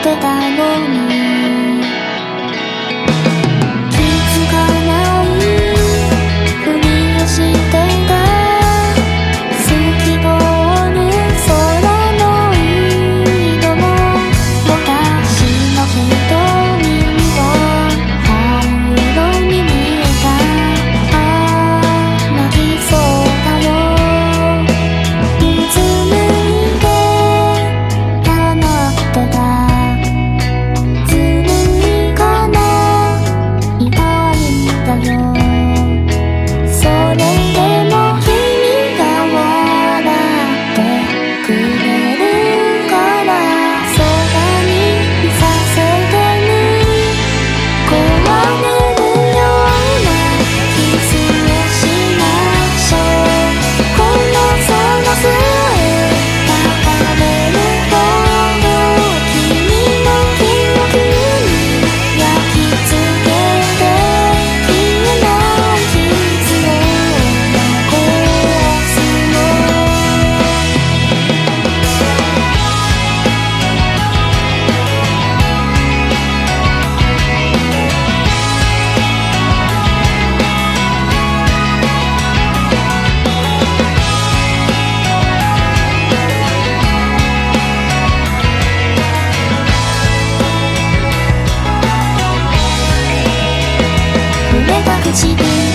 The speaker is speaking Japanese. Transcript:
ってたれば不